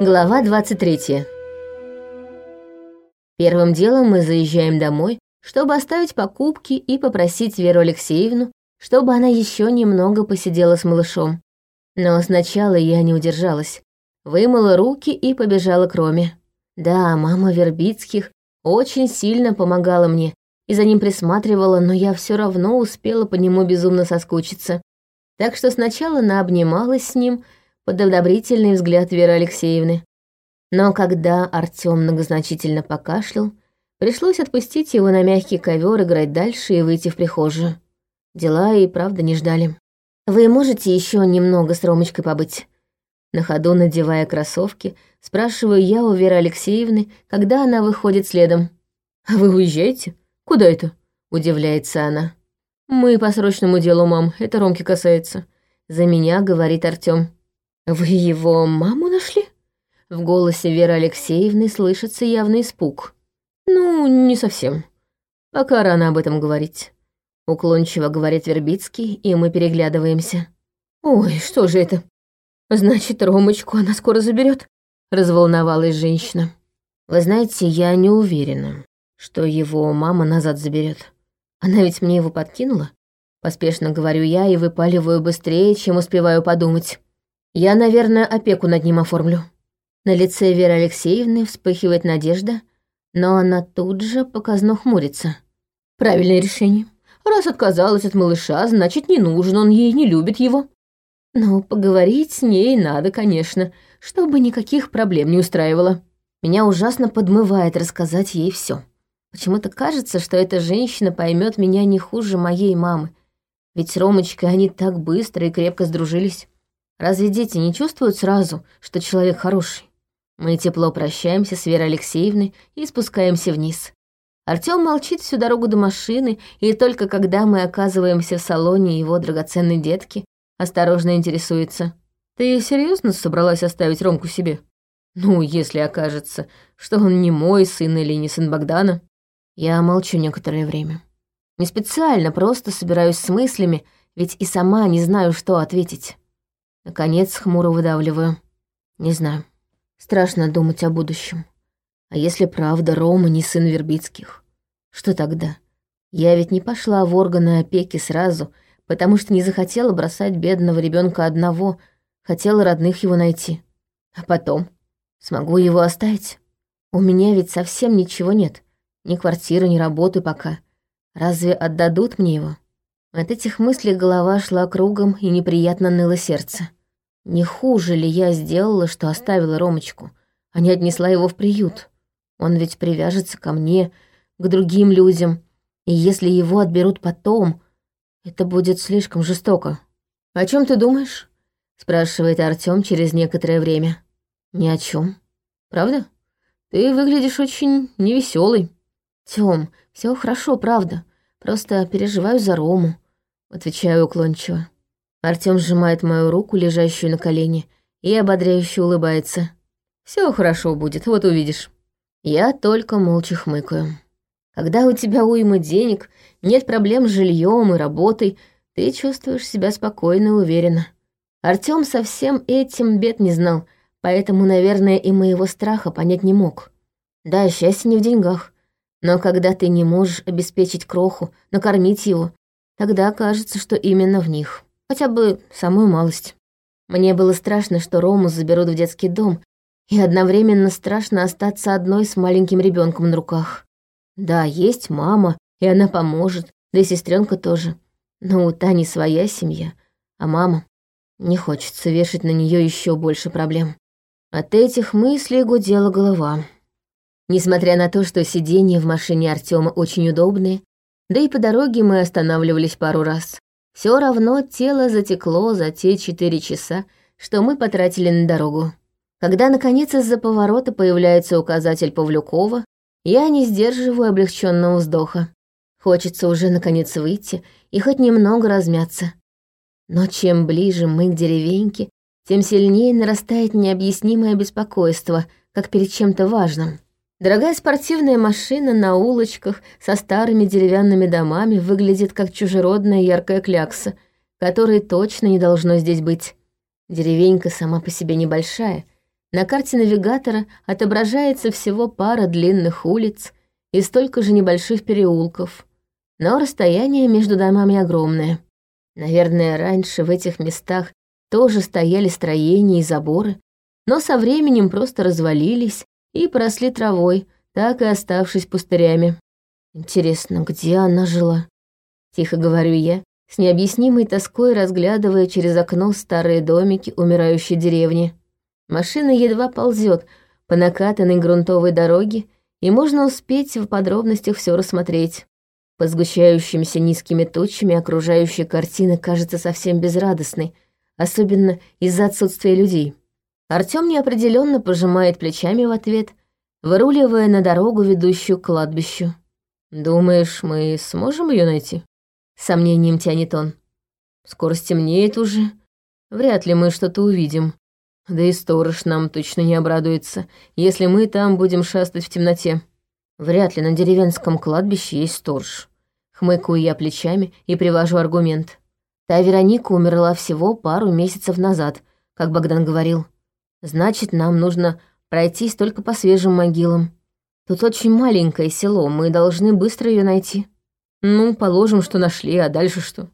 Глава 23. Первым делом мы заезжаем домой, чтобы оставить покупки и попросить Веру Алексеевну, чтобы она еще немного посидела с малышом. Но сначала я не удержалась. Вымыла руки и побежала к Роме. Да, мама Вербицких очень сильно помогала мне и за ним присматривала, но я все равно успела по нему безумно соскучиться. Так что сначала наобнималась с ним, под одобрительный взгляд Веры Алексеевны. Но когда Артём многозначительно покашлял, пришлось отпустить его на мягкий ковер, играть дальше и выйти в прихожую. Дела и правда не ждали. «Вы можете еще немного с Ромочкой побыть?» На ходу, надевая кроссовки, спрашиваю я у Веры Алексеевны, когда она выходит следом. «А вы уезжаете? Куда это?» — удивляется она. «Мы по срочному делу, мам, это Ромки касается». За меня говорит Артём. «Вы его маму нашли?» В голосе Веры Алексеевны слышится явный испуг. «Ну, не совсем. Пока рано об этом говорить». Уклончиво говорит Вербицкий, и мы переглядываемся. «Ой, что же это? Значит, Ромочку она скоро заберет? разволновалась женщина. «Вы знаете, я не уверена, что его мама назад заберет. Она ведь мне его подкинула?» Поспешно говорю я и выпаливаю быстрее, чем успеваю подумать. Я, наверное, опеку над ним оформлю. На лице Веры Алексеевны вспыхивает надежда, но она тут же показно хмурится. Правильное решение. Раз отказалась от малыша, значит, не нужен он ей, не любит его. Но поговорить с ней надо, конечно, чтобы никаких проблем не устраивало. Меня ужасно подмывает рассказать ей все. Почему-то кажется, что эта женщина поймет меня не хуже моей мамы. Ведь с Ромочкой они так быстро и крепко сдружились. Разве дети не чувствуют сразу, что человек хороший? Мы тепло прощаемся с Верой Алексеевной и спускаемся вниз. Артём молчит всю дорогу до машины, и только когда мы оказываемся в салоне его драгоценной детки, осторожно интересуется. «Ты серьезно собралась оставить Ромку себе? Ну, если окажется, что он не мой сын или не сын Богдана». Я молчу некоторое время. Не специально, просто собираюсь с мыслями, ведь и сама не знаю, что ответить. Наконец, хмуро выдавливаю. Не знаю. Страшно думать о будущем. А если правда Рома не сын Вербицких? Что тогда? Я ведь не пошла в органы опеки сразу, потому что не захотела бросать бедного ребенка одного, хотела родных его найти. А потом? Смогу его оставить? У меня ведь совсем ничего нет. Ни квартиры, ни работы пока. Разве отдадут мне его? От этих мыслей голова шла кругом и неприятно ныло сердце. Не хуже ли я сделала, что оставила Ромочку, а не отнесла его в приют? Он ведь привяжется ко мне, к другим людям, и если его отберут потом, это будет слишком жестоко. «О чем ты думаешь?» — спрашивает Артём через некоторое время. «Ни о чем. Правда? Ты выглядишь очень невеселый. Тём, все хорошо, правда. Просто переживаю за Рому. Отвечаю уклончиво. Артём сжимает мою руку, лежащую на колене, и ободряюще улыбается. Все хорошо будет, вот увидишь. Я только молча хмыкаю. Когда у тебя уйма денег, нет проблем с жильем и работой, ты чувствуешь себя спокойно и уверенно. Артём совсем этим бед не знал, поэтому, наверное, и моего страха понять не мог. Да, счастье не в деньгах, но когда ты не можешь обеспечить кроху, накормить его, Тогда кажется, что именно в них. Хотя бы самую малость. Мне было страшно, что Рому заберут в детский дом, и одновременно страшно остаться одной с маленьким ребенком на руках. Да, есть мама, и она поможет, да и сестренка тоже. Но у Тани своя семья, а мама... Не хочется вешать на нее еще больше проблем. От этих мыслей гудела голова. Несмотря на то, что сиденья в машине Артема очень удобные, да и по дороге мы останавливались пару раз. Все равно тело затекло за те четыре часа, что мы потратили на дорогу. Когда, наконец, из-за поворота появляется указатель Павлюкова, я не сдерживаю облегченного вздоха. Хочется уже, наконец, выйти и хоть немного размяться. Но чем ближе мы к деревеньке, тем сильнее нарастает необъяснимое беспокойство, как перед чем-то важным. Дорогая спортивная машина на улочках со старыми деревянными домами выглядит как чужеродная яркая клякса, которой точно не должно здесь быть. Деревенька сама по себе небольшая, На карте навигатора отображается всего пара длинных улиц и столько же небольших переулков, но расстояние между домами огромное. Наверное, раньше в этих местах тоже стояли строения и заборы, но со временем просто развалились и поросли травой, так и оставшись пустырями. Интересно, где она жила? Тихо говорю я, с необъяснимой тоской разглядывая через окно старые домики умирающей деревни. Машина едва ползет по накатанной грунтовой дороге, и можно успеть в подробностях все рассмотреть. По сгущающимся низкими тучами окружающая картина кажется совсем безрадостной, особенно из-за отсутствия людей. Артём неопределенно пожимает плечами в ответ, выруливая на дорогу, ведущую к кладбищу. «Думаешь, мы сможем ее найти?» Сомнением тянет он. «Скоро стемнеет уже. Вряд ли мы что-то увидим. Да и сторож нам точно не обрадуется, если мы там будем шастать в темноте». Вряд ли на деревенском кладбище есть сторож. Хмыкаю я плечами и привожу аргумент. Та Вероника умерла всего пару месяцев назад, как Богдан говорил. Значит, нам нужно пройтись только по свежим могилам. Тут очень маленькое село, мы должны быстро ее найти. Ну, положим, что нашли, а дальше что?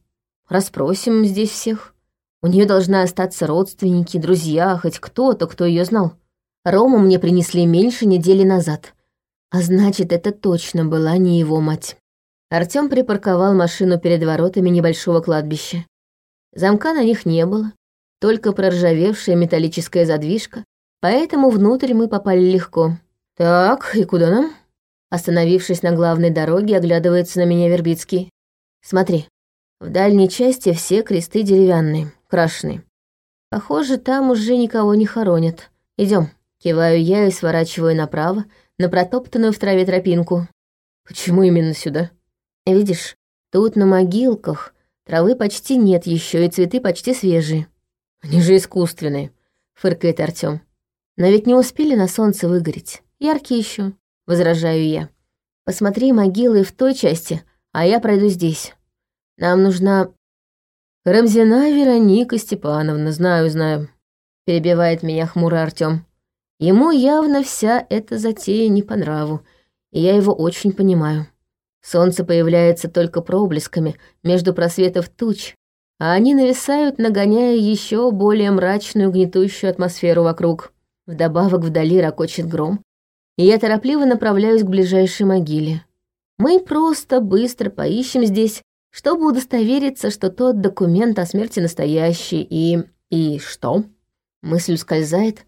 Распросим здесь всех. У нее должны остаться родственники, друзья, хоть кто-то, кто ее знал. Рому мне принесли меньше недели назад — а значит, это точно была не его мать. Артём припарковал машину перед воротами небольшого кладбища. Замка на них не было, только проржавевшая металлическая задвижка, поэтому внутрь мы попали легко. «Так, и куда нам?» Остановившись на главной дороге, оглядывается на меня Вербицкий. «Смотри, в дальней части все кресты деревянные, крашеные. Похоже, там уже никого не хоронят. Идем. Киваю я и сворачиваю направо, на протоптанную в траве тропинку. Почему именно сюда? Видишь, тут на могилках травы почти нет еще, и цветы почти свежие. Они же искусственные, фыркает Артём. Но ведь не успели на солнце выгореть. Яркие еще, возражаю я. Посмотри могилы в той части, а я пройду здесь. Нам нужна... Рамзина Вероника Степановна, знаю, знаю. Перебивает меня хмуро Артём. Ему явно вся эта затея не по нраву, и я его очень понимаю. Солнце появляется только проблесками между просветов туч, а они нависают, нагоняя еще более мрачную гнетущую атмосферу вокруг. Вдобавок вдали ракочет гром, и я торопливо направляюсь к ближайшей могиле. Мы просто быстро поищем здесь, чтобы удостовериться, что тот документ о смерти настоящий, и... и что? Мысль скользает,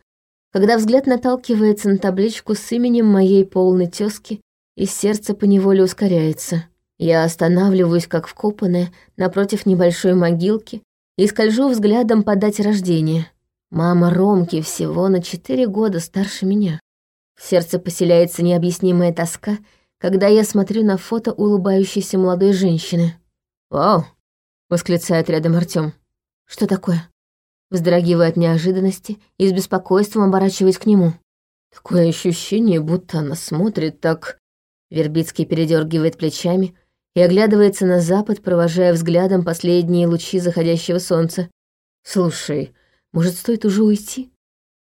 когда взгляд наталкивается на табличку с именем моей полной тёзки, и сердце поневоле ускоряется. Я останавливаюсь, как вкопанная, напротив небольшой могилки и скольжу взглядом по дате рождения. Мама Ромки всего на четыре года старше меня. В сердце поселяется необъяснимая тоска, когда я смотрю на фото улыбающейся молодой женщины. «Вау!» — восклицает рядом Артём. «Что такое?» вздрагивая от неожиданности и с беспокойством оборачиваясь к нему. Такое ощущение, будто она смотрит так... Вербицкий передергивает плечами и оглядывается на запад, провожая взглядом последние лучи заходящего солнца. «Слушай, может, стоит уже уйти?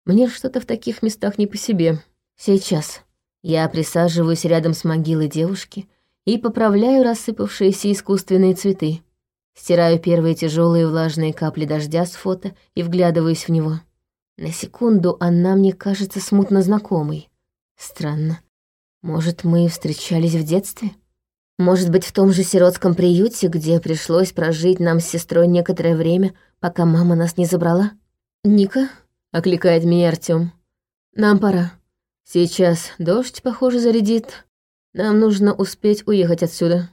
Мне что-то в таких местах не по себе. Сейчас». Я присаживаюсь рядом с могилой девушки и поправляю рассыпавшиеся искусственные цветы. Стираю первые тяжелые влажные капли дождя с фото и вглядываюсь в него. На секунду она мне кажется смутно знакомой. Странно. Может, мы встречались в детстве? Может быть, в том же сиротском приюте, где пришлось прожить нам с сестрой некоторое время, пока мама нас не забрала? «Ника?» — окликает меня Артём. «Нам пора. Сейчас дождь, похоже, зарядит. Нам нужно успеть уехать отсюда».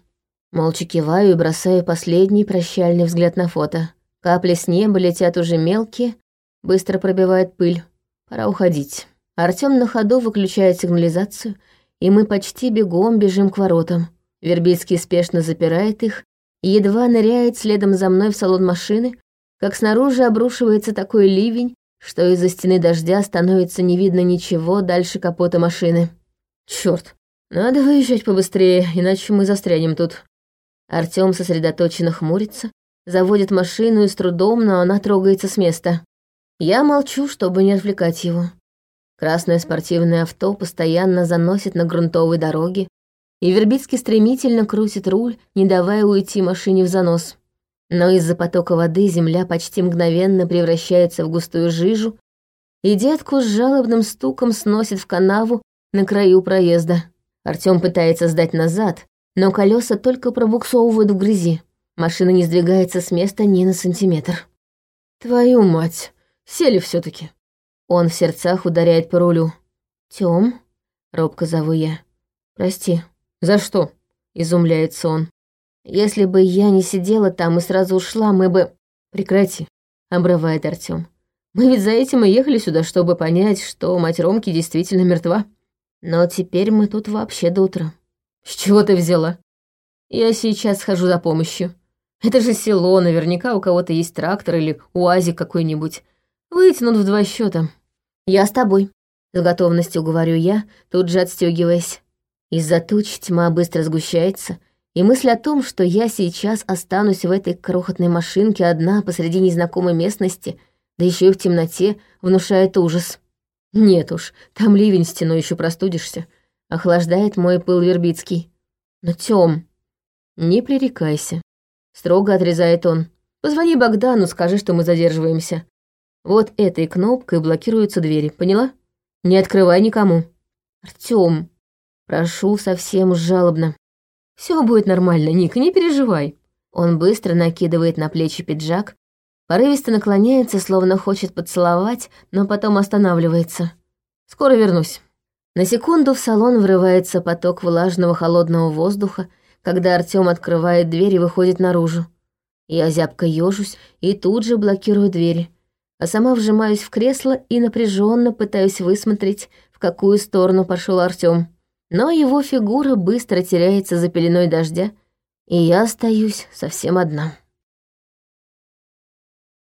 Молча киваю и бросаю последний прощальный взгляд на фото. Капли с неба летят уже мелкие, быстро пробивает пыль. Пора уходить. Артём на ходу выключает сигнализацию, и мы почти бегом бежим к воротам. Вербицкий спешно запирает их и едва ныряет следом за мной в салон машины, как снаружи обрушивается такой ливень, что из-за стены дождя становится не видно ничего дальше капота машины. Чёрт, надо выезжать побыстрее, иначе мы застрянем тут. Артём сосредоточенно хмурится, заводит машину и с трудом, но она трогается с места. Я молчу, чтобы не отвлекать его. Красное спортивное авто постоянно заносит на грунтовой дороге, и Вербицкий стремительно крутит руль, не давая уйти машине в занос. Но из-за потока воды земля почти мгновенно превращается в густую жижу, и детку с жалобным стуком сносит в канаву на краю проезда. Артём пытается сдать назад, но колеса только пробуксовывают в грязи. Машина не сдвигается с места ни на сантиметр. «Твою мать! Сели все таки Он в сердцах ударяет по рулю. «Тём?» — робко зову я. «Прости». «За что?» — изумляется он. «Если бы я не сидела там и сразу ушла, мы бы...» «Прекрати», — обрывает Артём. «Мы ведь за этим и ехали сюда, чтобы понять, что мать Ромки действительно мертва. Но теперь мы тут вообще до утра». «С чего ты взяла?» «Я сейчас схожу за помощью. Это же село, наверняка у кого-то есть трактор или уазик какой-нибудь. Вытянут в два счета. Я с тобой. С готовностью говорю я, тут же отстегиваясь. Из-за туч тьма быстро сгущается, и мысль о том, что я сейчас останусь в этой крохотной машинке одна посреди незнакомой местности, да еще и в темноте, внушает ужас. Нет уж, там ливень стеной еще простудишься. Охлаждает мой пыл Вербицкий. Но Тём, не пререкайся. Строго отрезает он. Позвони Богдану, скажи, что мы задерживаемся. Вот этой кнопкой блокируются двери, поняла? Не открывай никому. Артём, прошу совсем жалобно. Все будет нормально, Ник, не переживай. Он быстро накидывает на плечи пиджак, порывисто наклоняется, словно хочет поцеловать, но потом останавливается. Скоро вернусь. На секунду в салон врывается поток влажного холодного воздуха, когда Артём открывает дверь и выходит наружу. Я зябко ёжусь и тут же блокирую двери, а сама вжимаюсь в кресло и напряженно пытаюсь высмотреть, в какую сторону пошел Артём. Но его фигура быстро теряется за пеленой дождя, и я остаюсь совсем одна.